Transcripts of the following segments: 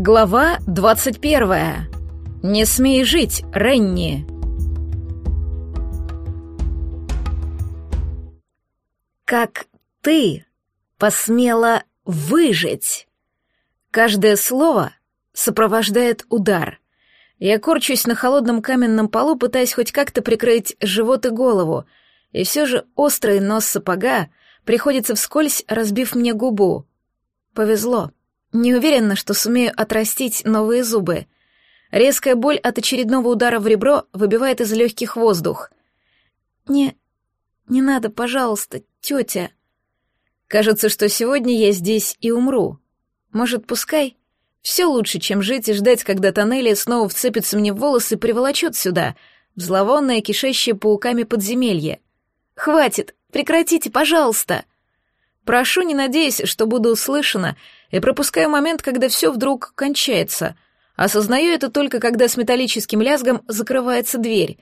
Глава 21. Не смей жить, Ренни. Как ты посмела выжить? Каждое слово сопровождает удар. Я корчусь на холодном каменном полу, пытаясь хоть как-то прикрыть живот и голову, и все же острый нос сапога приходится вскользь, разбив мне губу. Повезло. Не уверена, что сумею отрастить новые зубы. Резкая боль от очередного удара в ребро выбивает из легких воздух. «Не... не надо, пожалуйста, тетя». Кажется, что сегодня я здесь и умру. Может, пускай? Все лучше, чем жить и ждать, когда тоннели снова вцепится мне в волосы и приволочет сюда, в зловонное, кишащее пауками подземелье. «Хватит! Прекратите, пожалуйста!» Прошу, не надеясь, что буду услышана, и пропускаю момент, когда все вдруг кончается. Осознаю это только, когда с металлическим лязгом закрывается дверь.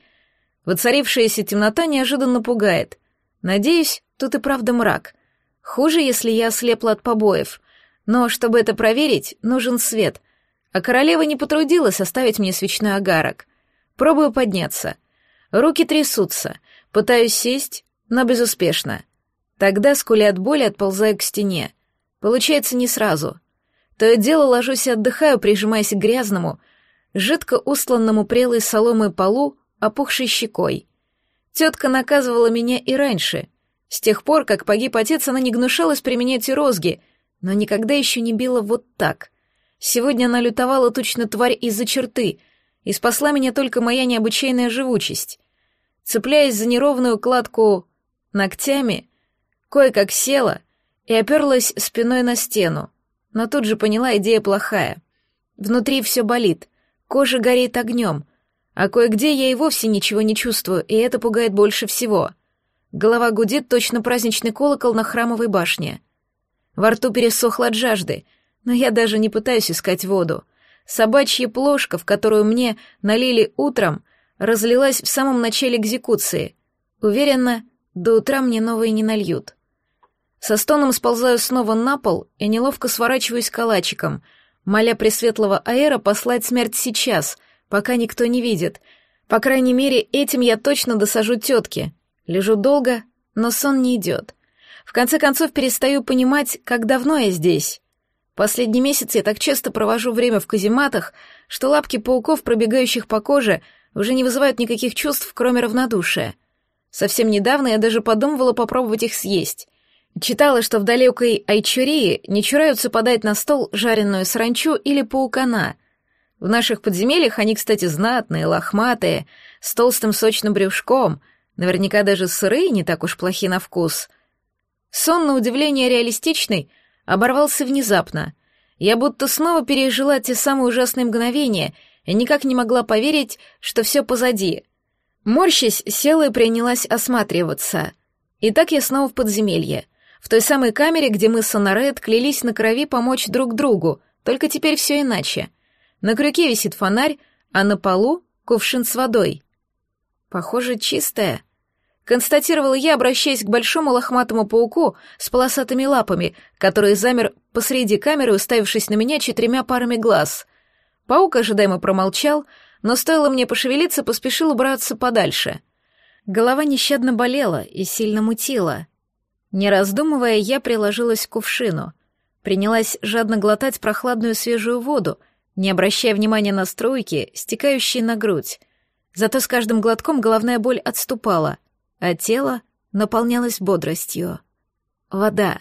Воцарившаяся темнота неожиданно пугает. Надеюсь, тут и правда мрак. Хуже, если я ослепла от побоев. Но чтобы это проверить, нужен свет. А королева не потрудилась оставить мне свечной огарок. Пробую подняться. Руки трясутся. Пытаюсь сесть, но безуспешно. Тогда, скуля от боли, отползаю к стене. Получается не сразу. То и дело ложусь и отдыхаю, прижимаясь к грязному, жидко устланному прелой соломой полу, опухшей щекой. Тетка наказывала меня и раньше. С тех пор, как погиб отец, она не гнушалась применять и розги, но никогда еще не била вот так. Сегодня она лютовала точно тварь из-за черты, и спасла меня только моя необычайная живучесть. Цепляясь за неровную кладку ногтями, Кое-как села и оперлась спиной на стену, но тут же поняла, идея плохая. Внутри все болит, кожа горит огнем, а кое-где я и вовсе ничего не чувствую, и это пугает больше всего. Голова гудит точно праздничный колокол на храмовой башне. Во рту пересохло от жажды, но я даже не пытаюсь искать воду. Собачья плошка, в которую мне налили утром, разлилась в самом начале экзекуции. Уверена, до утра мне новые не нальют. Со стоном сползаю снова на пол и неловко сворачиваюсь калачиком, моля Пресветлого Аэра послать смерть сейчас, пока никто не видит. По крайней мере, этим я точно досажу тетке. Лежу долго, но сон не идет. В конце концов, перестаю понимать, как давно я здесь. Последний месяц я так часто провожу время в казематах, что лапки пауков, пробегающих по коже, уже не вызывают никаких чувств, кроме равнодушия. Совсем недавно я даже подумывала попробовать их съесть. Читала, что в далекой Айчурии не чураются подать на стол жареную саранчу или паукана. В наших подземельях они, кстати, знатные, лохматые, с толстым сочным брюшком, наверняка даже сырые не так уж плохи на вкус. Сон, на удивление реалистичный, оборвался внезапно. Я будто снова пережила те самые ужасные мгновения и никак не могла поверить, что все позади. Морщась, села и принялась осматриваться. И так я снова в подземелье — в той самой камере, где мы с Сонарет клялись на крови помочь друг другу, только теперь все иначе. На крюке висит фонарь, а на полу — кувшин с водой. Похоже, чистая. Констатировала я, обращаясь к большому лохматому пауку с полосатыми лапами, который замер посреди камеры, уставившись на меня четырьмя парами глаз. Паук ожидаемо промолчал, но стоило мне пошевелиться, поспешил убраться подальше. Голова нещадно болела и сильно мутила. Не раздумывая, я приложилась к кувшину. Принялась жадно глотать прохладную свежую воду, не обращая внимания на струйки, стекающие на грудь. Зато с каждым глотком головная боль отступала, а тело наполнялось бодростью. Вода.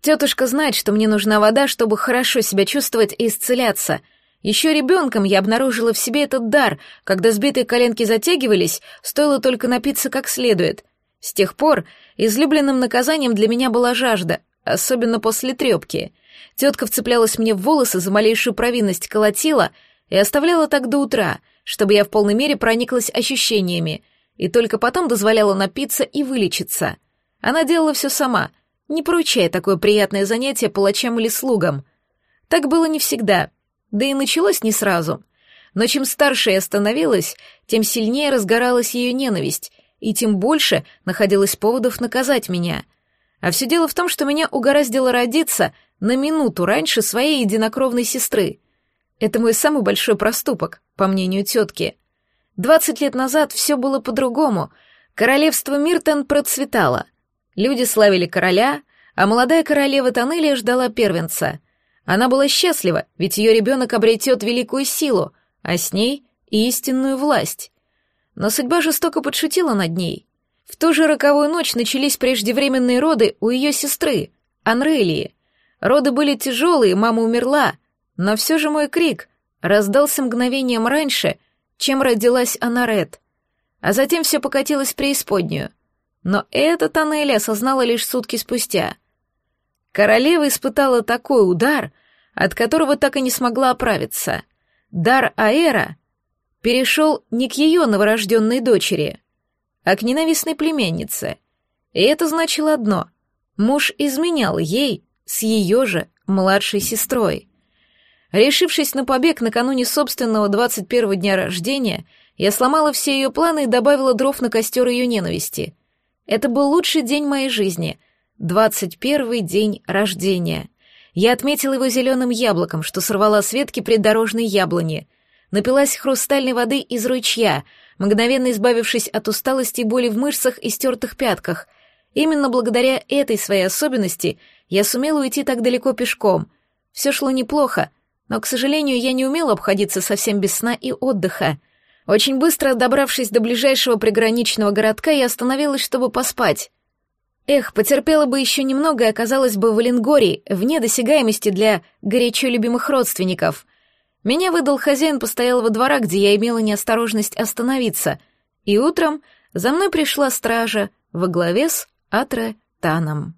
Тетушка знает, что мне нужна вода, чтобы хорошо себя чувствовать и исцеляться. Еще ребенком я обнаружила в себе этот дар, когда сбитые коленки затягивались, стоило только напиться как следует — с тех пор излюбленным наказанием для меня была жажда, особенно после трепки. Тетка вцеплялась мне в волосы за малейшую провинность, колотила и оставляла так до утра, чтобы я в полной мере прониклась ощущениями, и только потом дозволяла напиться и вылечиться. Она делала все сама, не поручая такое приятное занятие палачам или слугам. Так было не всегда, да и началось не сразу. Но чем старше я становилась, тем сильнее разгоралась ее ненависть — и тем больше находилось поводов наказать меня. А все дело в том, что меня угораздило родиться на минуту раньше своей единокровной сестры. Это мой самый большой проступок, по мнению тетки. Двадцать лет назад все было по-другому. Королевство Миртон процветало. Люди славили короля, а молодая королева Тоннелия ждала первенца. Она была счастлива, ведь ее ребенок обретет великую силу, а с ней и истинную власть. Но судьба жестоко подшутила над ней. В ту же роковую ночь начались преждевременные роды у ее сестры, Анрелии. Роды были тяжелые, мама умерла, но все же мой крик раздался мгновением раньше, чем родилась Анарет. А затем все покатилось в преисподнюю. Но это Тоннель осознала лишь сутки спустя. Королева испытала такой удар, от которого так и не смогла оправиться. Дар Аэра перешел не к ее новорожденной дочери, а к ненавистной племеннице. И это значило одно — муж изменял ей с ее же младшей сестрой. Решившись на побег накануне собственного 21-го дня рождения, я сломала все ее планы и добавила дров на костер ее ненависти. Это был лучший день моей жизни, 21-й день рождения. Я отметила его зеленым яблоком, что сорвала с ветки придорожной яблони. Напилась хрустальной воды из ручья, мгновенно избавившись от усталости и боли в мышцах и стертых пятках. Именно благодаря этой своей особенности я сумела уйти так далеко пешком. Все шло неплохо, но, к сожалению, я не умела обходиться совсем без сна и отдыха. Очень быстро добравшись до ближайшего приграничного городка, я остановилась, чтобы поспать. Эх, потерпела бы еще немного и оказалась бы в Оленгории, вне досягаемости для горячо любимых родственников. Меня выдал хозяин постоялого двора, где я имела неосторожность остановиться, и утром за мной пришла стража во главе с Атре Таном.